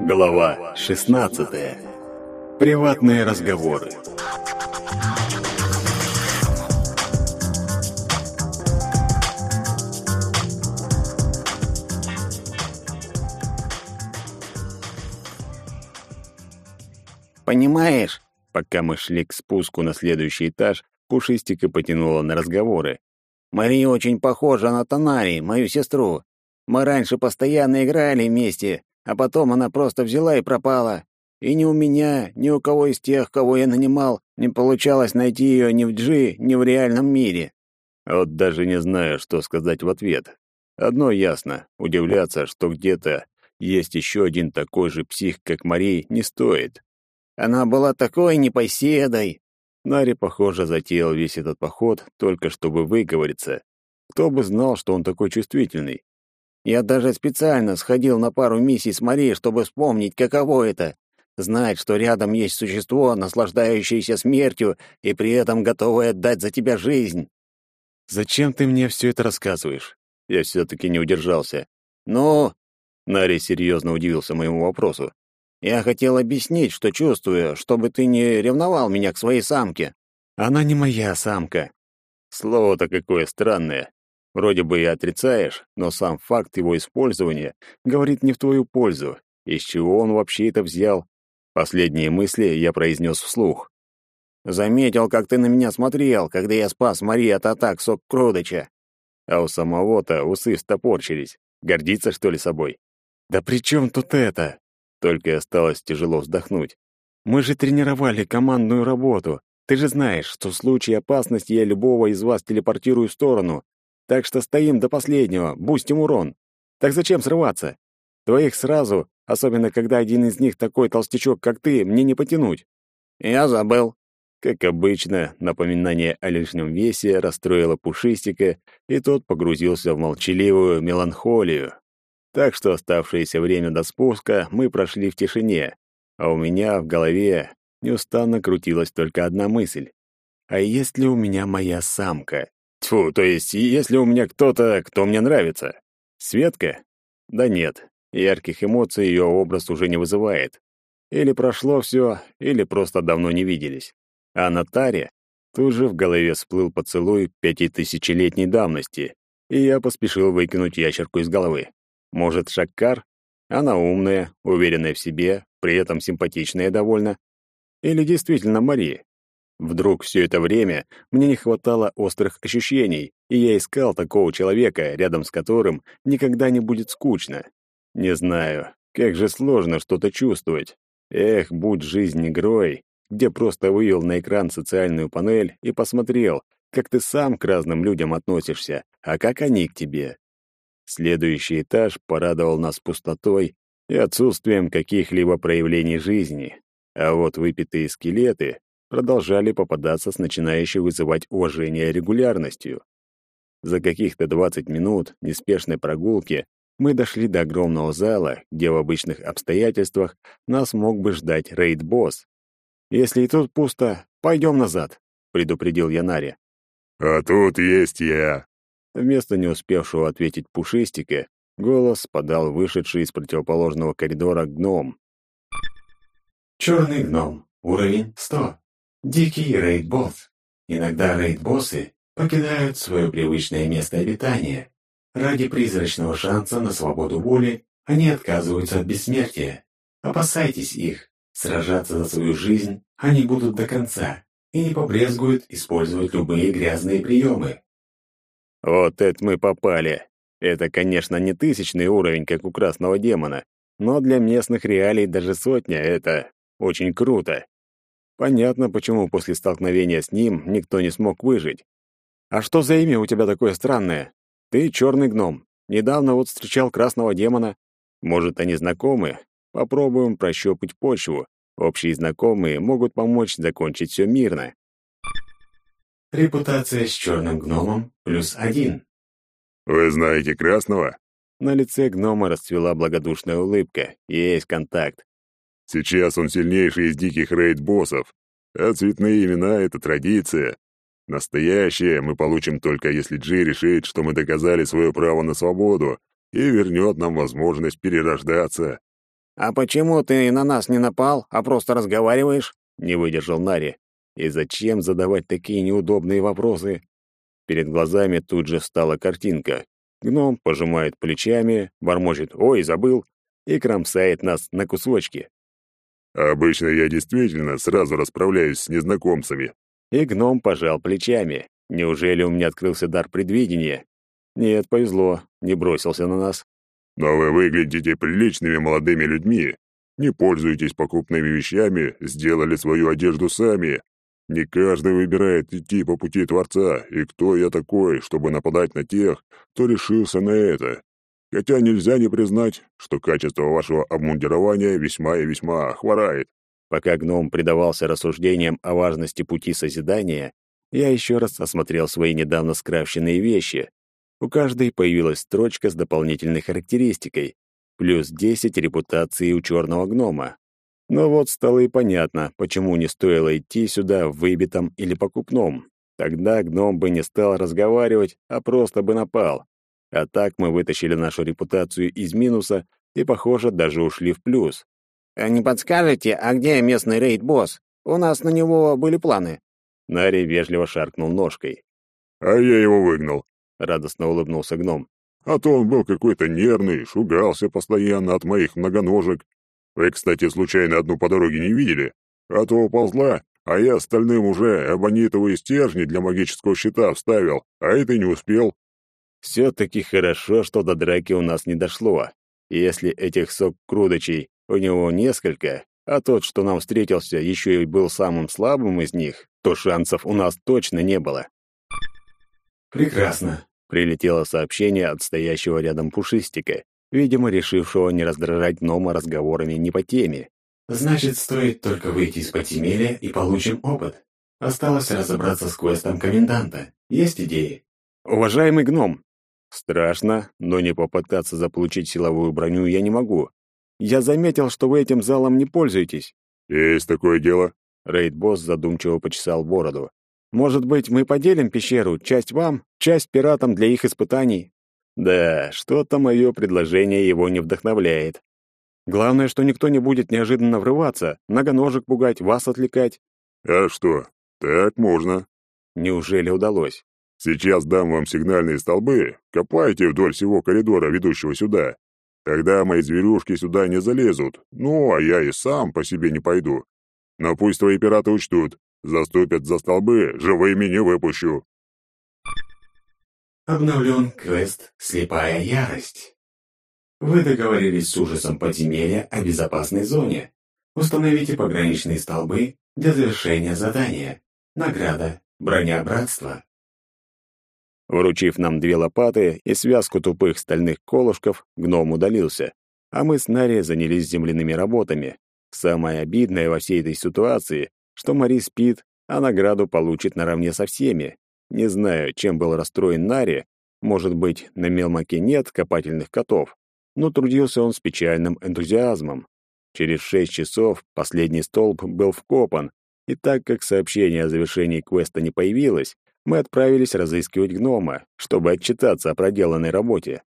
Глава 16. Приватные разговоры. Понимаешь, пока мы шли к спуску на следующий этаж, Пушистика потянула на разговоры. Мария очень похожа на Танари, мою сестру. Мы раньше постоянно играли вместе, а потом она просто взяла и пропала. И ни у меня, ни у кого из тех, кого я нанимал, не получалось найти ее ни в Джи, ни в реальном мире. Вот даже не знаю, что сказать в ответ. Одно ясно — удивляться, что где-то есть еще один такой же псих, как Марий, не стоит. Она была такой непоседой. Нари, похоже, затеял весь этот поход только чтобы выговориться. Кто бы знал, что он такой чувствительный. Я даже специально сходил на пару миссий с Марией, чтобы вспомнить, каково это — знать, что рядом есть существо, наслаждающееся смертью и при этом готовое отдать за тебя жизнь. «Зачем ты мне все это рассказываешь?» Я все-таки не удержался. «Ну?» Нари серьезно удивился моему вопросу. «Я хотел объяснить, что чувствую, чтобы ты не ревновал меня к своей самке». «Она не моя самка». Слово-то какое странное. Вроде бы и отрицаешь, но сам факт его использования говорит не в твою пользу. Из чего он вообще это взял? Последние мысли я произнес вслух. «Заметил, как ты на меня смотрел, когда я спас Мари от атак Сок Крудыча». А у самого-то усы встопорчились. Гордиться, что ли, собой? «Да при чем тут это?» Только и осталось тяжело вздохнуть. «Мы же тренировали командную работу. Ты же знаешь, что в случае опасности я любого из вас телепортирую в сторону, так что стоим до последнего, бустим урон. Так зачем срываться? Двоих сразу, особенно когда один из них такой толстячок, как ты, мне не потянуть. Я забыл. Как обычно, напоминание о лишнем весе расстроило Пушистика, и тот погрузился в молчаливую меланхолию. Так что оставшееся время до спуска мы прошли в тишине, а у меня в голове неустанно крутилась только одна мысль. А есть ли у меня моя самка? Тьфу, то есть, если у меня кто-то, кто мне нравится. Светка? Да нет, ярких эмоций ее образ уже не вызывает. Или прошло все, или просто давно не виделись. А на таре тут же в голове всплыл поцелуй пятитысячелетней давности, и я поспешил выкинуть ящерку из головы. Может, Шаккар? Она умная, уверенная в себе, при этом симпатичная довольно. Или действительно Мария? Вдруг все это время мне не хватало острых ощущений, и я искал такого человека, рядом с которым никогда не будет скучно. Не знаю, как же сложно что-то чувствовать. Эх, будь жизнь игрой, где просто вывел на экран социальную панель и посмотрел, как ты сам к разным людям относишься, а как они к тебе. Следующий этаж порадовал нас пустотой и отсутствием каких-либо проявлений жизни. А вот выпитые скелеты продолжали попадаться с начинающей вызывать уважение регулярностью. За каких-то 20 минут неспешной прогулки мы дошли до огромного зала, где в обычных обстоятельствах нас мог бы ждать рейд-босс. «Если и тут пусто, пойдем назад», — предупредил я Наре. «А тут есть я», Вместо не успевшего ответить Пушистика, голос подал вышедший из противоположного коридора гном. «Черный гном. Уровень 100. Дикий рейд-босс. Иногда рейд-боссы покидают свое привычное место обитания. Ради призрачного шанса на свободу воли они отказываются от бессмертия. Опасайтесь их. Сражаться за свою жизнь они будут до конца и не побрезгуют использовать любые грязные приемы. Вот это мы попали. Это, конечно, не тысячный уровень, как у красного демона, но для местных реалий даже сотня — это очень круто. Понятно, почему после столкновения с ним никто не смог выжить. А что за имя у тебя такое странное? Ты черный гном. Недавно вот встречал красного демона. Может, они знакомы? Попробуем прощупать почву. Общие знакомые могут помочь закончить все мирно. Репутация с черным гномом плюс один. «Вы знаете Красного?» На лице гнома расцвела благодушная улыбка. Есть контакт. Сейчас он сильнейший из диких рейд-боссов, а цветные имена — это традиция. Настоящее мы получим только если Джи решит, что мы доказали свое право на свободу и вернет нам возможность перерождаться. «А почему ты на нас не напал, а просто разговариваешь?» — не выдержал Нари. «И зачем задавать такие неудобные вопросы?» Перед глазами тут же стала картинка. Гном пожимает плечами, бормочет «Ой, забыл!» и кромсает нас на кусочки. «Обычно я действительно сразу расправляюсь с незнакомцами». И гном пожал плечами. Неужели у меня открылся дар предвидения? Нет, повезло, не бросился на нас. Но вы выглядите приличными молодыми людьми. Не пользуетесь покупными вещами, сделали свою одежду сами. Не каждый выбирает идти по пути Творца, и кто я такой, чтобы нападать на тех, кто решился на это? Хотя нельзя не признать, что качество вашего обмундирования весьма и весьма хворает. Пока гном предавался рассуждениям о важности пути созидания, я еще раз осмотрел свои недавно скрафщенные вещи. У каждой появилась строчка с дополнительной характеристикой, плюс 10 репутации у черного гнома. Но вот стало и понятно, почему не стоило идти сюда в выбитом или покупном. Тогда гном бы не стал разговаривать, а просто бы напал. А так мы вытащили нашу репутацию из минуса и, похоже, даже ушли в плюс. «А «Не подскажете, а где местный рейд-босс? У нас на него были планы». Нари вежливо шаркнул ножкой. «А я его выгнал», — радостно улыбнулся гном. «А то он был какой-то нервный, шугался постоянно от моих многоножек. Вы, кстати, случайно одну по дороге не видели? А то уползла, а я остальным уже абонитовые стержни для магического щита вставил, а это не успел». Все-таки хорошо, что до драки у нас не дошло. Если этих сок-крудочей у него несколько, а тот, что нам встретился, еще и был самым слабым из них, то шансов у нас точно не было. «Прекрасно», — прилетело сообщение от стоящего рядом пушистика, видимо, решившего не раздражать Нома разговорами не по теме. «Значит, стоит только выйти из подземелья и получим опыт. Осталось разобраться с квестом коменданта. Есть идеи?» «Уважаемый гном!» «Страшно, но не попытаться заполучить силовую броню я не могу. Я заметил, что вы этим залом не пользуетесь». «Есть такое дело». Рейд-босс задумчиво почесал бороду. «Может быть, мы поделим пещеру, часть вам, часть пиратам для их испытаний?» Да, что-то мое предложение его не вдохновляет. Главное, что никто не будет неожиданно врываться, многоножек пугать, вас отвлекать. А что, так можно. Неужели удалось? Сейчас дам вам сигнальные столбы, копайте вдоль всего коридора, ведущего сюда. Тогда мои зверюшки сюда не залезут, ну, а я и сам по себе не пойду. Но пусть твои пираты учтут, заступят за столбы, живыми не выпущу. Обновлен квест «Слепая ярость». Вы договорились с ужасом подземелья о безопасной зоне. Установите пограничные столбы для завершения задания. Награда «Броня братства». Вручив нам две лопаты и связку тупых стальных колышков, гном удалился, а мы с Нари занялись земляными работами. Самое обидное во всей этой ситуации, что Мари спит, а награду получит наравне со всеми. Не знаю, чем был расстроен Нари, может быть, на Мелмаке нет копательных котов, но трудился он с печальным энтузиазмом. Через шесть часов последний столб был вкопан, и так как сообщение о завершении квеста не появилось, мы отправились разыскивать гнома, чтобы отчитаться о проделанной работе.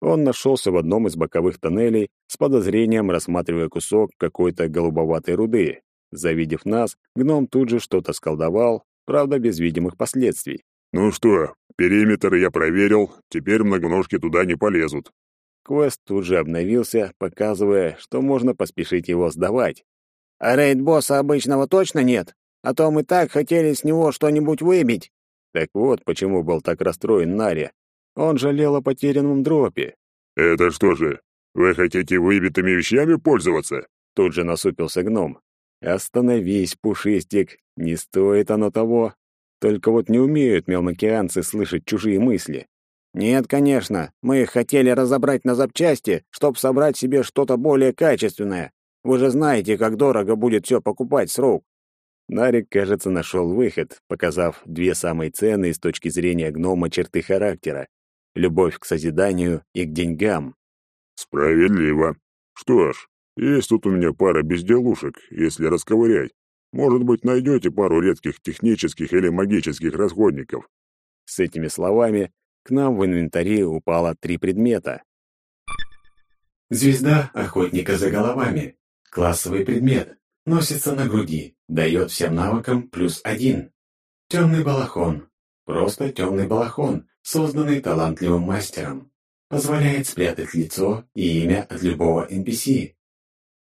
Он нашелся в одном из боковых тоннелей с подозрением, рассматривая кусок какой-то голубоватой руды. Завидев нас, гном тут же что-то сколдовал, правда, без видимых последствий. «Ну что, периметр я проверил, теперь многоножки туда не полезут». Квест тут же обновился, показывая, что можно поспешить его сдавать. «А рейд-босса обычного точно нет? А то мы так хотели с него что-нибудь выбить». Так вот, почему был так расстроен Нари. Он жалел о потерянном дропе. «Это что же, вы хотите выбитыми вещами пользоваться?» Тут же насупился гном. «Остановись, пушистик, не стоит оно того. Только вот не умеют мелмокеанцы слышать чужие мысли». «Нет, конечно, мы хотели разобрать на запчасти, чтобы собрать себе что-то более качественное. Вы же знаете, как дорого будет все покупать с рук». Нарик, кажется, нашел выход, показав две самые ценные с точки зрения гнома черты характера — любовь к созиданию и к деньгам. «Справедливо. Что ж, есть тут у меня пара безделушек, если расковырять. Может быть, найдете пару редких технических или магических расходников». С этими словами к нам в инвентаре упало три предмета. Звезда охотника за головами. Классовый предмет. Носится на груди. Дает всем навыкам плюс один. Темный балахон. Просто темный балахон, созданный талантливым мастером. Позволяет спрятать лицо и имя от любого NPC.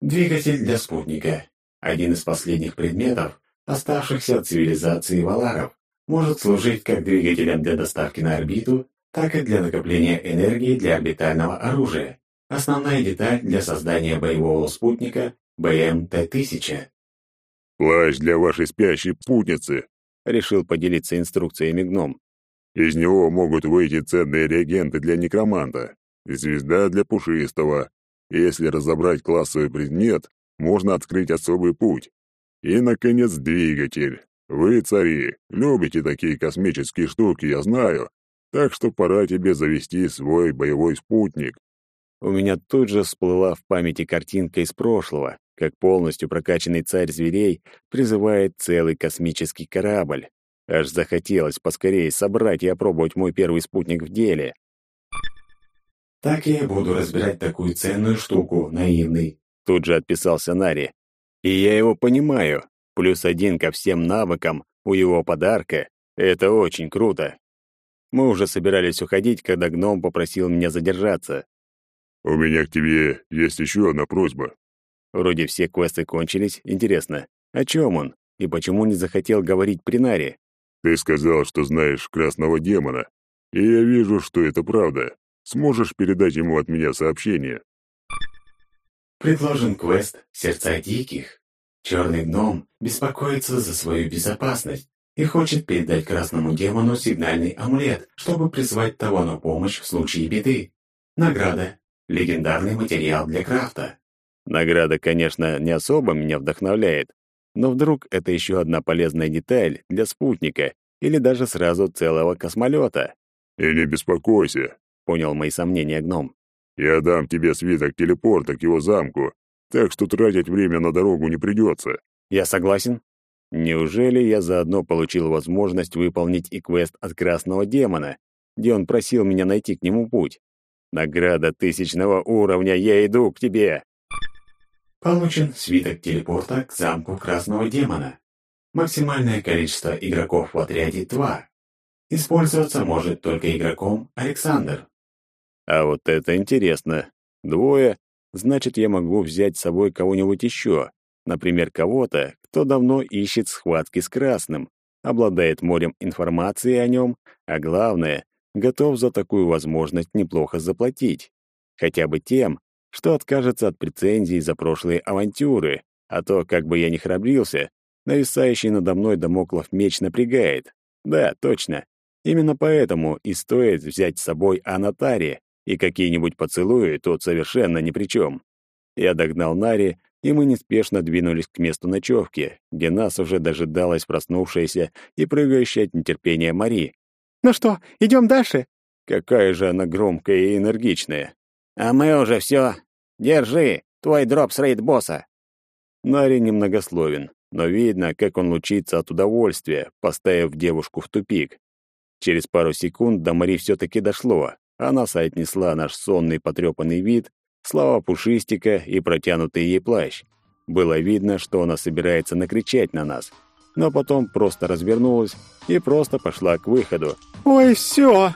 Двигатель для спутника. Один из последних предметов, оставшихся от цивилизации валаров, может служить как двигателем для доставки на орбиту, так и для накопления энергии для орбитального оружия. Основная деталь для создания боевого спутника БМ-Т-1000. «Плащ для вашей спящей спутницы», — решил поделиться инструкциями гном. «Из него могут выйти ценные реагенты для некроманта, звезда для пушистого. Если разобрать классовый предмет, можно открыть особый путь. И, наконец, двигатель. Вы, цари, любите такие космические штуки, я знаю. Так что пора тебе завести свой боевой спутник. У меня тут же всплыла в памяти картинка из прошлого, как полностью прокачанный царь зверей призывает целый космический корабль. Аж захотелось поскорее собрать и опробовать мой первый спутник в деле. «Так я буду разбирать такую ценную штуку, наивный», — тут же отписался Нари. «И я его понимаю. Плюс один ко всем навыкам у его подарка — это очень круто». Мы уже собирались уходить, когда гном попросил меня задержаться. «У меня к тебе есть еще одна просьба». Вроде все квесты кончились. Интересно, о чем он? И почему не захотел говорить при Наре? «Ты сказал, что знаешь красного демона. И я вижу, что это правда. Сможешь передать ему от меня сообщение?» Предложен квест «Сердца диких». Черный гном беспокоится за свою безопасность и хочет передать красному демону сигнальный амулет, чтобы призвать того на помощь в случае беды. Награда Легендарный материал для крафта. Награда, конечно, не особо меня вдохновляет, но вдруг это еще одна полезная деталь для спутника или даже сразу целого космолета. «И не беспокойся», — понял мои сомнения гном. «Я дам тебе свиток телепорта к его замку, так что тратить время на дорогу не придется». «Я согласен». Неужели я заодно получил возможность выполнить и квест от Красного Демона, где он просил меня найти к нему путь? Награда тысячного уровня, я иду к тебе. Получен свиток телепорта к замку Красного Демона. Максимальное количество игроков в отряде 2. Использоваться может только игроком Александр. А вот это интересно. Двое, значит, я могу взять с собой кого-нибудь еще. Например, кого-то, кто давно ищет схватки с Красным, обладает морем информации о нем, а главное, готов за такую возможность неплохо заплатить. Хотя бы тем, что откажется от претензий за прошлые авантюры, а то, как бы я ни храбрился, нависающий надо мной домоклов меч напрягает. Да, точно. Именно поэтому и стоит взять с собой Анатари, и какие-нибудь поцелуи тут совершенно ни при чем. Я догнал Нари, и мы неспешно двинулись к месту ночевки, где нас уже дожидалась проснувшаяся и прыгающая от нетерпения Мари. «Ну что, идем дальше?» Какая же она громкая и энергичная. «А мы уже все. Держи, твой дроп с рейд-босса». Нари немногословен, но видно, как он лучится от удовольствия, поставив девушку в тупик. Через пару секунд до Мари все-таки дошло. Она соотнесла наш сонный потрепанный вид, слова пушистика и протянутый ей плащ. Было видно, что она собирается накричать на нас — но потом просто развернулась и просто пошла к выходу. «Ой, все!»